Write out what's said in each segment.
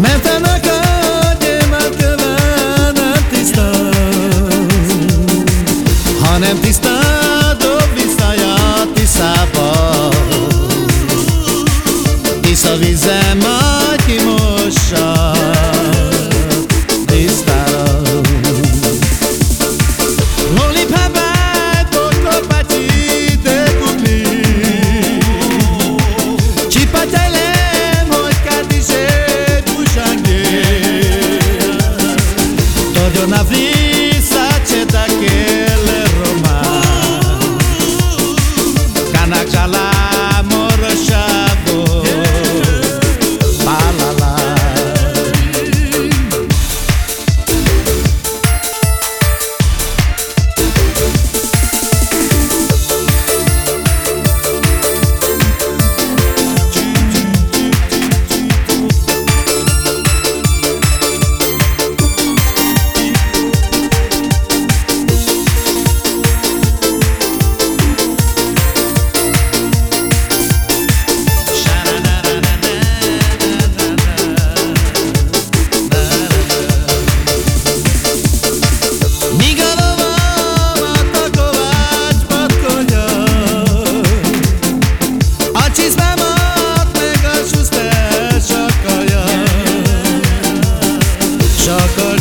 Maintenant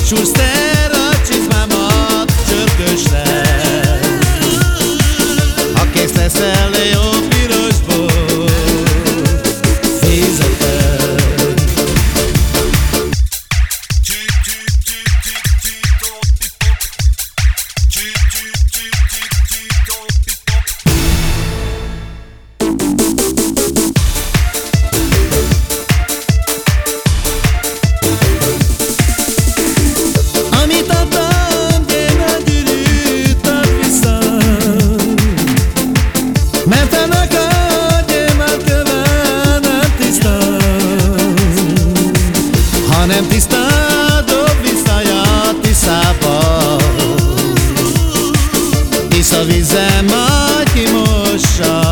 Just nem tisztán, dob visszaja a tiszába Tisza vízzel majd kimossa